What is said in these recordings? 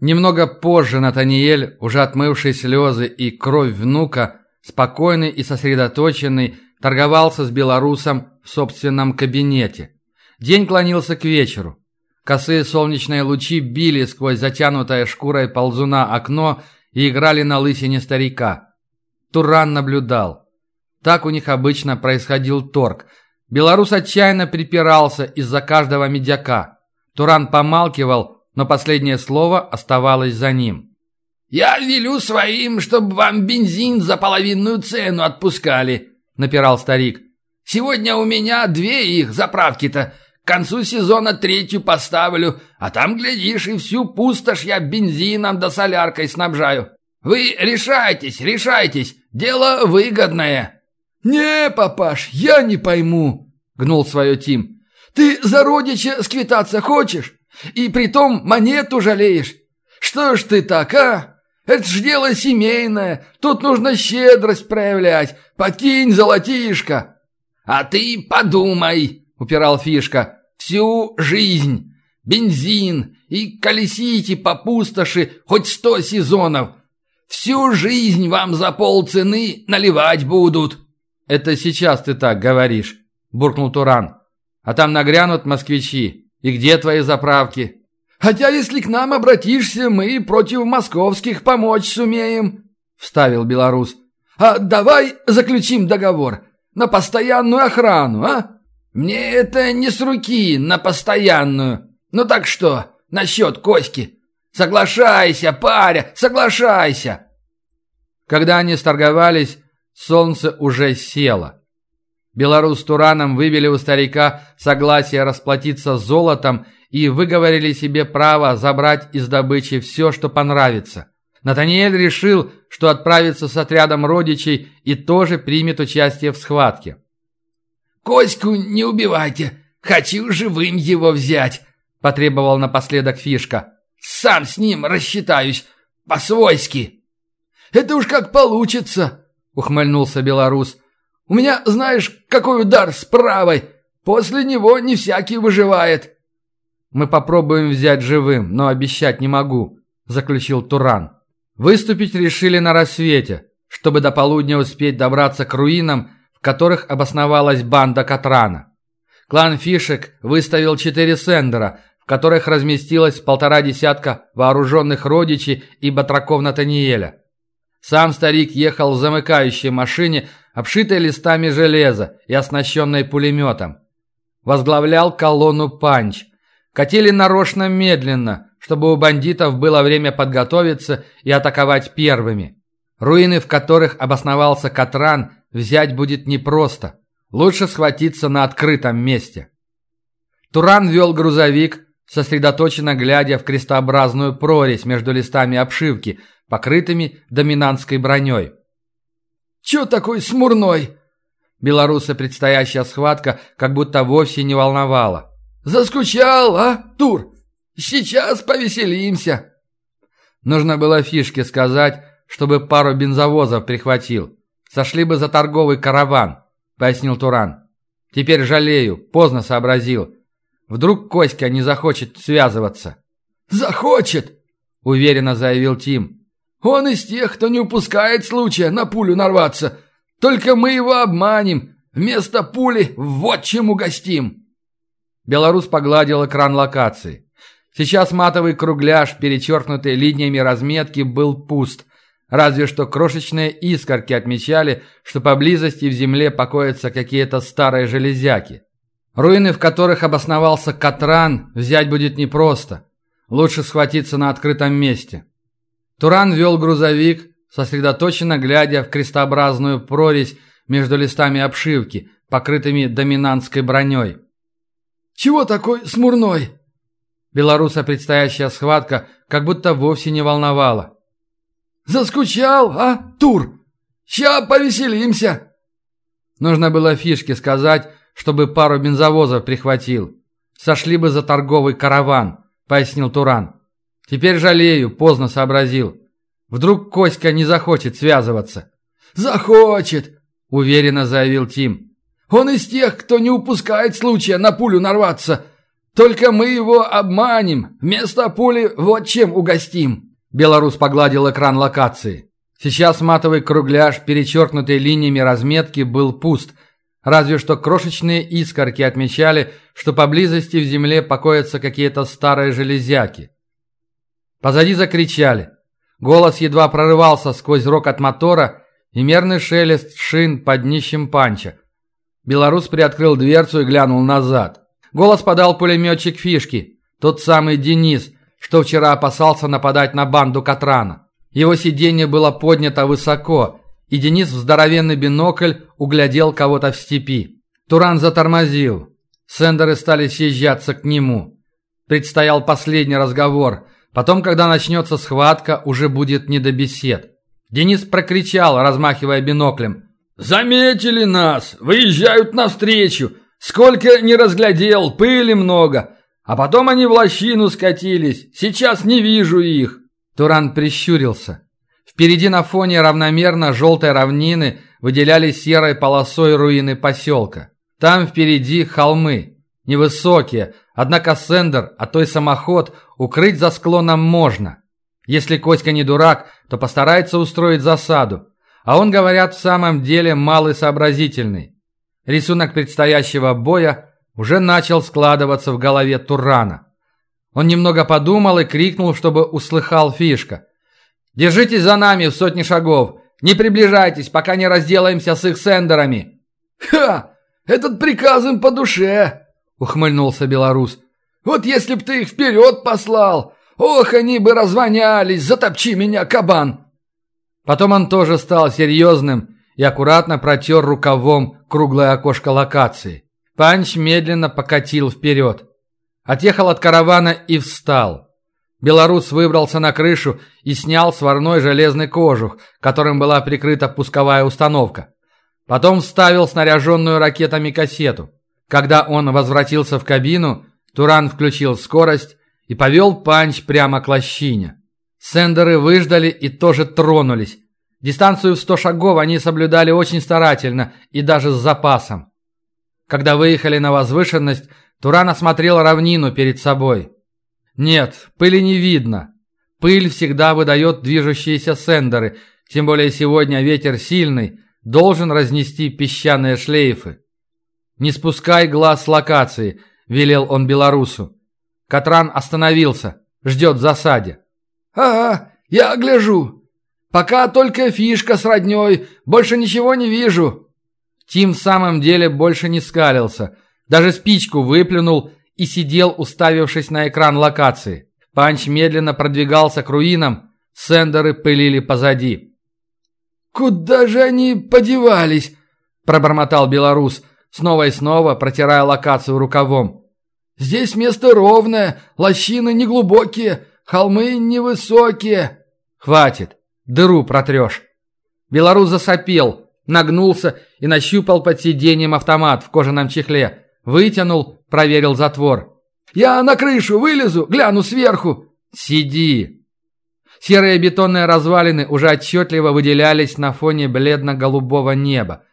Немного позже Натаниэль, уже отмывший слезы и кровь внука, спокойный и сосредоточенный, торговался с белорусом в собственном кабинете. День клонился к вечеру. Косые солнечные лучи били сквозь затянутое шкурой ползуна окно и играли на лысине старика. Туран наблюдал. Так у них обычно происходил торг. Белорус отчаянно припирался из-за каждого медяка. Туран помалкивал, но последнее слово оставалось за ним. «Я велю своим, чтобы вам бензин за половинную цену отпускали», — напирал старик. «Сегодня у меня две их заправки-то. К концу сезона третью поставлю, а там, глядишь, и всю пустошь я бензином да соляркой снабжаю. Вы решайтесь, решайтесь, дело выгодное». «Не, папаш, я не пойму», — гнул свое Тим. «Ты за родича сквитаться хочешь? И притом монету жалеешь? Что ж ты так, а? Это ж дело семейное, тут нужно щедрость проявлять. Покинь золотишко». «А ты подумай», — упирал Фишка, — «всю жизнь, бензин и колесите по пустоши хоть сто сезонов. Всю жизнь вам за полцены наливать будут». «Это сейчас ты так говоришь», — буркнул Туран. «А там нагрянут москвичи. И где твои заправки?» «Хотя если к нам обратишься, мы против московских помочь сумеем», — вставил белорус. «А давай заключим договор на постоянную охрану, а?» «Мне это не с руки на постоянную. Ну так что, насчет Коськи? Соглашайся, паря, соглашайся!» Когда они сторговались, солнце уже село. Белорус с Тураном выбили у старика согласие расплатиться золотом и выговорили себе право забрать из добычи все, что понравится. Натаниэль решил, что отправится с отрядом родичей и тоже примет участие в схватке. «Коську не убивайте! Хочу живым его взять!» – потребовал напоследок Фишка. «Сам с ним рассчитаюсь, по-свойски!» «Это уж как получится!» – ухмыльнулся белорус. «У меня, знаешь, какой удар с правой! После него не всякий выживает!» «Мы попробуем взять живым, но обещать не могу», – заключил Туран. Выступить решили на рассвете, чтобы до полудня успеть добраться к руинам, в которых обосновалась банда Катрана. Клан Фишек выставил четыре сендера, в которых разместилось полтора десятка вооруженных родичей и батраков Натаниэля. Сам старик ехал в замыкающей машине, обшитой листами железа и оснащенной пулеметом. Возглавлял колонну «Панч». Катили нарочно медленно, чтобы у бандитов было время подготовиться и атаковать первыми. Руины, в которых обосновался Катран, взять будет непросто. Лучше схватиться на открытом месте. Туран вел грузовик, сосредоточенно глядя в крестообразную прорезь между листами обшивки, покрытыми доминантской броней. «Чё такой смурной?» Белоруса предстоящая схватка как будто вовсе не волновала. «Заскучал, а, Тур? Сейчас повеселимся!» Нужно было фишке сказать, чтобы пару бензовозов прихватил. Сошли бы за торговый караван, пояснил Туран. Теперь жалею, поздно сообразил. Вдруг Коська не захочет связываться. «Захочет!» – уверенно заявил Тим. «Он из тех, кто не упускает случая на пулю нарваться. Только мы его обманем. Вместо пули вот чем угостим». Белорус погладил экран локации. Сейчас матовый кругляш, перечеркнутый линиями разметки, был пуст. Разве что крошечные искорки отмечали, что поблизости в земле покоятся какие-то старые железяки. Руины, в которых обосновался Катран, взять будет непросто. Лучше схватиться на открытом месте. Туран вел грузовик, сосредоточенно глядя в крестообразную прорезь между листами обшивки, покрытыми доминантской броней. «Чего такой смурной?» Белоруса предстоящая схватка как будто вовсе не волновала. «Заскучал, а, Тур? Ща повеселимся!» Нужно было фишке сказать, чтобы пару бензовозов прихватил. Сошли бы за торговый караван, пояснил Туран. Теперь жалею, поздно сообразил. Вдруг Коська не захочет связываться. Захочет, уверенно заявил Тим. Он из тех, кто не упускает случая на пулю нарваться. Только мы его обманем. Вместо пули вот чем угостим». Белорус погладил экран локации. Сейчас матовый кругляш, перечеркнутый линиями разметки, был пуст. Разве что крошечные искорки отмечали, что поблизости в земле покоятся какие-то старые железяки. Позади закричали. Голос едва прорывался сквозь рок от мотора и мерный шелест шин под днищем панча. Белорус приоткрыл дверцу и глянул назад. Голос подал пулеметчик фишки, тот самый Денис, что вчера опасался нападать на банду Катрана. Его сиденье было поднято высоко, и Денис в здоровенный бинокль углядел кого-то в степи. Туран затормозил. Сендеры стали съезжаться к нему. Предстоял последний разговор. Потом, когда начнется схватка, уже будет не до бесед. Денис прокричал, размахивая биноклем. «Заметили нас! Выезжают навстречу! Сколько не разглядел, пыли много! А потом они в лощину скатились! Сейчас не вижу их!» Туран прищурился. Впереди на фоне равномерно желтой равнины выделялись серой полосой руины поселка. Там впереди холмы. Невысокие, однако сендер, а то и самоход, укрыть за склоном можно. Если Коська не дурак, то постарается устроить засаду. А он, говорят, в самом деле малый сообразительный. Рисунок предстоящего боя уже начал складываться в голове Турана. Он немного подумал и крикнул, чтобы услыхал фишка. «Держитесь за нами в сотни шагов! Не приближайтесь, пока не разделаемся с их сендерами!» «Ха! Этот приказ им по душе!» — ухмыльнулся белорус. «Вот если б ты их вперед послал! Ох, они бы развонялись! Затопчи меня, кабан!» Потом он тоже стал серьезным и аккуратно протер рукавом круглое окошко локации. Панч медленно покатил вперед. Отъехал от каравана и встал. Белорус выбрался на крышу и снял сварной железный кожух, которым была прикрыта пусковая установка. Потом вставил снаряженную ракетами кассету. Когда он возвратился в кабину, Туран включил скорость и повел панч прямо к лощине. Сендеры выждали и тоже тронулись. Дистанцию в 100 шагов они соблюдали очень старательно и даже с запасом. Когда выехали на возвышенность, Туран осмотрел равнину перед собой. Нет, пыли не видно. Пыль всегда выдает движущиеся сендеры, тем более сегодня ветер сильный, должен разнести песчаные шлейфы. «Не спускай глаз с локации», — велел он белорусу. Катран остановился, ждет в засаде. «Ага, я гляжу. Пока только фишка с родней, больше ничего не вижу». Тим в самом деле больше не скалился, даже спичку выплюнул и сидел, уставившись на экран локации. Панч медленно продвигался к руинам, сендеры пылили позади. «Куда же они подевались?» – пробормотал белорус, снова и снова протирая локацию рукавом. «Здесь место ровное, лощины неглубокие, Холмы невысокие. Хватит, дыру протрешь. Белорус засопел, нагнулся и нащупал под сиденьем автомат в кожаном чехле. Вытянул, проверил затвор. «Я на крышу вылезу, гляну сверху». «Сиди». Серые бетонные развалины уже отчетливо выделялись на фоне бледно-голубого неба.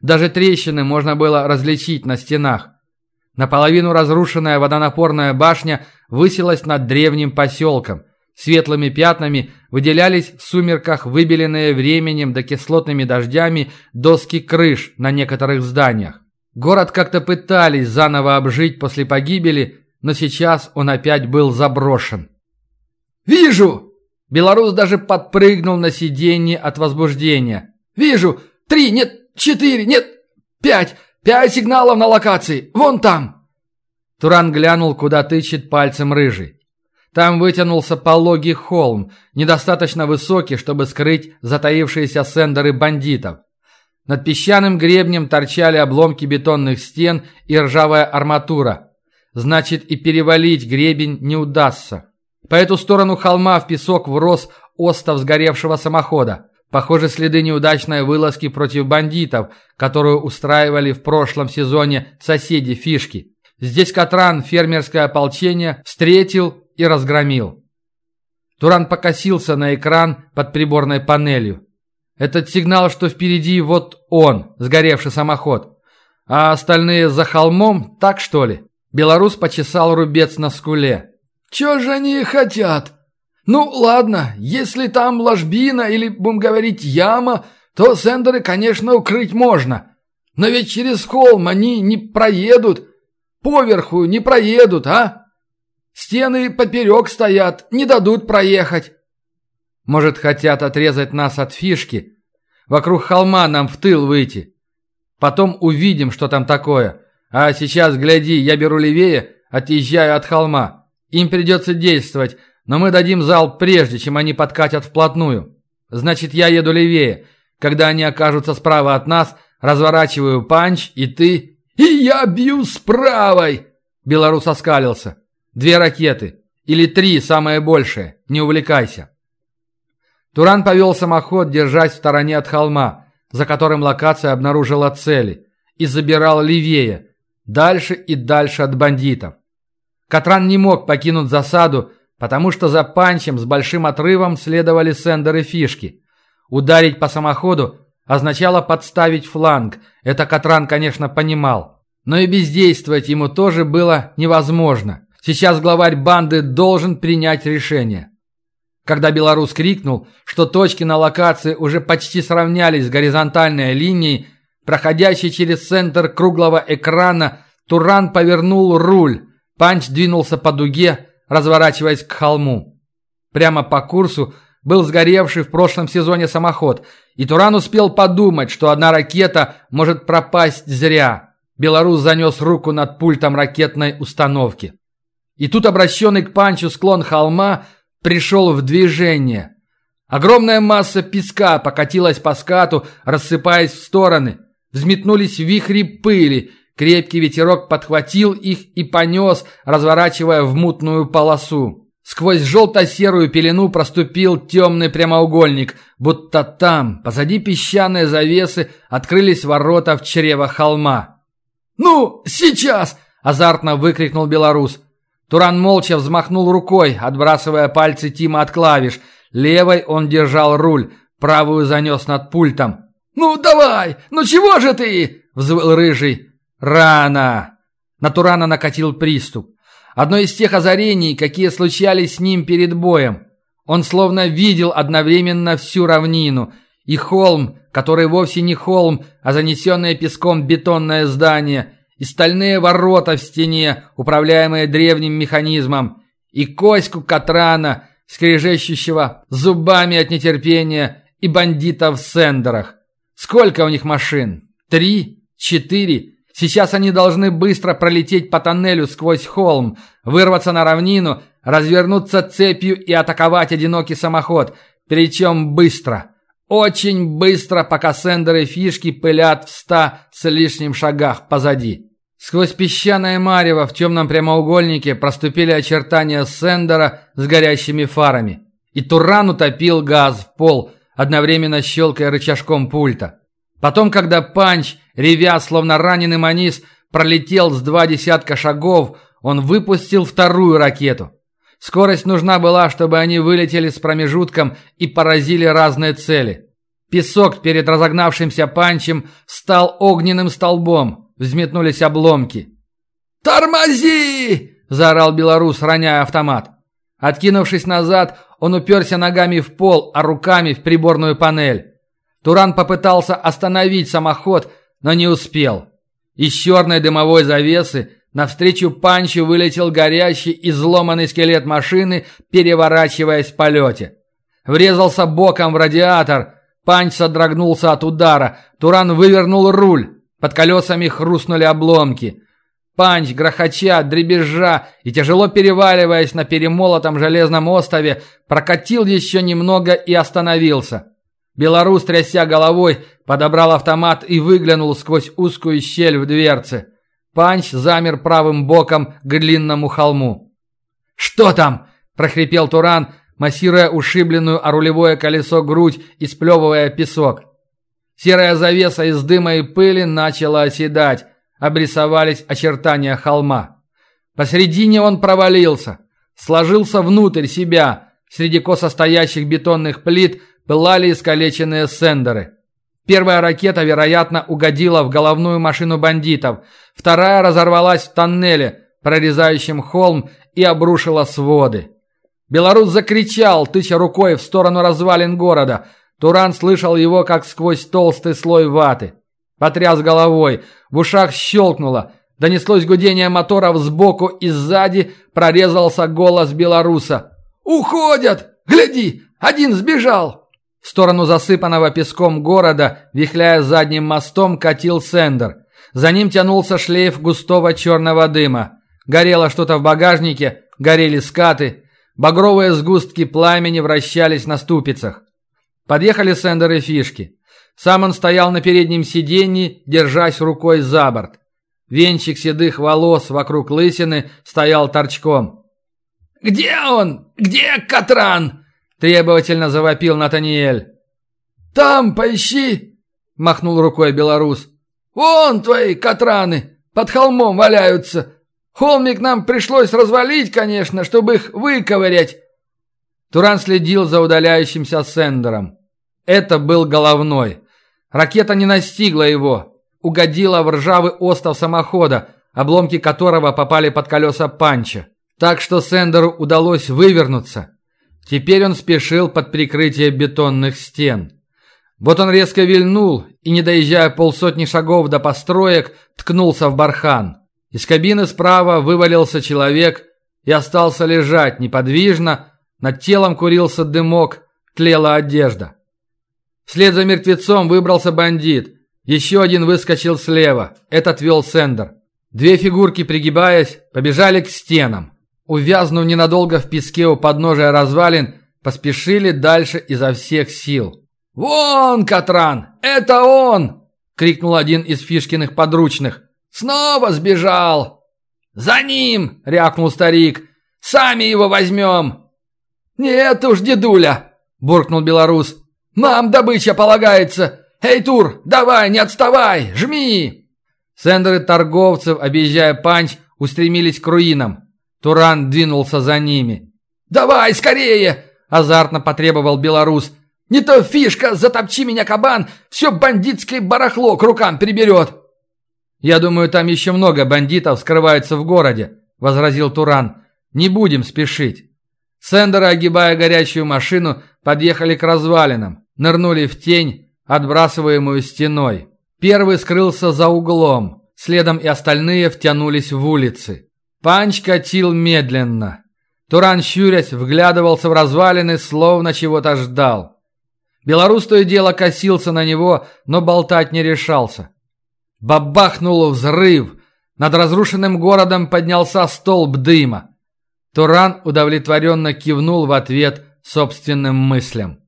Даже трещины можно было различить на стенах. Наполовину разрушенная водонапорная башня высилась над древним поселком. Светлыми пятнами выделялись в сумерках выбеленные временем да кислотными дождями доски крыш на некоторых зданиях. Город как-то пытались заново обжить после погибели, но сейчас он опять был заброшен. «Вижу!» Белорус даже подпрыгнул на сиденье от возбуждения. «Вижу! Три, нет, четыре, нет, пять! Пять сигналов на локации! Вон там!» Туран глянул, куда тычет пальцем рыжий. Там вытянулся пологий холм, недостаточно высокий, чтобы скрыть затаившиеся сендеры бандитов. Над песчаным гребнем торчали обломки бетонных стен и ржавая арматура. Значит, и перевалить гребень не удастся. По эту сторону холма в песок врос остов сгоревшего самохода. Похоже, следы неудачной вылазки против бандитов, которую устраивали в прошлом сезоне соседи Фишки. Здесь Катран фермерское ополчение встретил и разгромил. Туран покосился на экран под приборной панелью. Этот сигнал, что впереди вот он, сгоревший самоход. А остальные за холмом, так что ли? Белорус почесал рубец на скуле. «Чё же они хотят? Ну, ладно, если там ложбина или, будем говорить, яма, то сендеры, конечно, укрыть можно. Но ведь через холм они не проедут. Поверху не проедут, а? Стены поперек стоят, не дадут проехать». «Может, хотят отрезать нас от фишки? Вокруг холма нам в тыл выйти. Потом увидим, что там такое. А сейчас, гляди, я беру левее, отъезжаю от холма. Им придется действовать, но мы дадим залп прежде, чем они подкатят вплотную. Значит, я еду левее. Когда они окажутся справа от нас, разворачиваю панч, и ты... «И я бью с правой!» Белорус оскалился. «Две ракеты. Или три, самое большее. Не увлекайся». Туран повел самоход, держась в стороне от холма, за которым локация обнаружила цели, и забирал левее, дальше и дальше от бандитов. Катран не мог покинуть засаду, потому что за панчем с большим отрывом следовали сендеры фишки. Ударить по самоходу означало подставить фланг, это Катран, конечно, понимал. Но и бездействовать ему тоже было невозможно. Сейчас главарь банды должен принять решение. Когда белорус крикнул, что точки на локации уже почти сравнялись с горизонтальной линией, проходящей через центр круглого экрана, Туран повернул руль. Панч двинулся по дуге, разворачиваясь к холму. Прямо по курсу был сгоревший в прошлом сезоне самоход, и Туран успел подумать, что одна ракета может пропасть зря. Белорус занес руку над пультом ракетной установки. И тут обращенный к Панчу склон холма пришел в движение. Огромная масса песка покатилась по скату, рассыпаясь в стороны – Взметнулись вихри пыли. Крепкий ветерок подхватил их и понес, разворачивая в мутную полосу. Сквозь желто-серую пелену проступил темный прямоугольник, будто там, позади песчаной завесы, открылись ворота в чрево холма. «Ну, сейчас!» – азартно выкрикнул белорус. Туран молча взмахнул рукой, отбрасывая пальцы Тима от клавиш. Левой он держал руль, правую занес над пультом. «Ну давай! Ну чего же ты?» – взвыл рыжий. «Рано!» На Турана накатил приступ. Одно из тех озарений, какие случались с ним перед боем. Он словно видел одновременно всю равнину. И холм, который вовсе не холм, а занесенное песком бетонное здание. И стальные ворота в стене, управляемые древним механизмом. И коську Катрана, скрежещущего зубами от нетерпения, и бандитов в сендерах. Сколько у них машин? Три? Четыре? Сейчас они должны быстро пролететь по тоннелю сквозь холм, вырваться на равнину, развернуться цепью и атаковать одинокий самоход. Причем быстро. Очень быстро, пока сендеры фишки пылят в ста с лишним шагах позади. Сквозь песчаное марево в темном прямоугольнике проступили очертания сендера с горящими фарами. И Туран утопил газ в пол – одновременно щелкая рычажком пульта. Потом, когда панч, ревя, словно раненый манис, пролетел с два десятка шагов, он выпустил вторую ракету. Скорость нужна была, чтобы они вылетели с промежутком и поразили разные цели. Песок перед разогнавшимся панчем стал огненным столбом, взметнулись обломки. «Тормози!» – заорал белорус, роняя автомат. Откинувшись назад, он уперся ногами в пол, а руками в приборную панель. Туран попытался остановить самоход, но не успел. Из черной дымовой завесы навстречу Панчу вылетел горящий изломанный скелет машины, переворачиваясь в полете. Врезался боком в радиатор. Панч содрогнулся от удара. Туран вывернул руль. Под колесами хрустнули обломки. Панч, грохоча, дребезжа и тяжело переваливаясь на перемолотом железном остове, прокатил еще немного и остановился. Белорус, тряся головой, подобрал автомат и выглянул сквозь узкую щель в дверце. Панч замер правым боком к длинному холму. «Что там?» – прохрипел Туран, массируя ушибленную о рулевое колесо грудь и сплевывая песок. Серая завеса из дыма и пыли начала оседать обрисовались очертания холма. Посредине он провалился, сложился внутрь себя. Среди косо стоящих бетонных плит пылали искалеченные сендеры. Первая ракета, вероятно, угодила в головную машину бандитов. Вторая разорвалась в тоннеле, прорезающим холм, и обрушила своды. Белорус закричал, тыча рукой в сторону развалин города. Туран слышал его, как сквозь толстый слой ваты. Потряс головой, в ушах щелкнуло. Донеслось гудение моторов сбоку и сзади, прорезался голос белоруса. «Уходят! Гляди! Один сбежал!» В сторону засыпанного песком города, вихляя задним мостом, катил Сендер. За ним тянулся шлейф густого черного дыма. Горело что-то в багажнике, горели скаты. Багровые сгустки пламени вращались на ступицах. Подъехали Сендер и Фишки. Сам он стоял на переднем сиденье, держась рукой за борт. Венчик седых волос вокруг лысины стоял торчком. «Где он? Где Катран?» – требовательно завопил Натаниэль. «Там поищи!» – махнул рукой белорус. «Вон твои Катраны под холмом валяются. Холмик нам пришлось развалить, конечно, чтобы их выковырять». Туран следил за удаляющимся сендером. Это был головной. Ракета не настигла его, угодила в ржавый остов самохода, обломки которого попали под колеса панча. Так что Сендеру удалось вывернуться. Теперь он спешил под прикрытие бетонных стен. Вот он резко вильнул и, не доезжая полсотни шагов до построек, ткнулся в бархан. Из кабины справа вывалился человек и остался лежать неподвижно, над телом курился дымок, тлела одежда. Вслед за мертвецом выбрался бандит. Еще один выскочил слева. Этот вел Сендер. Две фигурки, пригибаясь, побежали к стенам. Увязнув ненадолго в песке у подножия развалин, поспешили дальше изо всех сил. «Вон, Катран! Это он!» — крикнул один из Фишкиных подручных. «Снова сбежал!» «За ним!» — рявкнул старик. «Сами его возьмем!» «Нет уж, дедуля!» — буркнул белорус. «Нам добыча полагается! Эй, Тур, давай, не отставай! Жми!» Сендеры торговцев, объезжая панч, устремились к руинам. Туран двинулся за ними. «Давай, скорее!» – азартно потребовал белорус. «Не то фишка, затопчи меня, кабан, все бандитское барахло к рукам переберет!» «Я думаю, там еще много бандитов скрывается в городе», – возразил Туран. «Не будем спешить». Сендеры, огибая горящую машину, подъехали к развалинам нырнули в тень, отбрасываемую стеной. Первый скрылся за углом, следом и остальные втянулись в улицы. Панч катил медленно. Туран, щурясь, вглядывался в развалины, словно чего-то ждал. Белорус то и дело косился на него, но болтать не решался. Бабахнул взрыв. Над разрушенным городом поднялся столб дыма. Туран удовлетворенно кивнул в ответ собственным мыслям.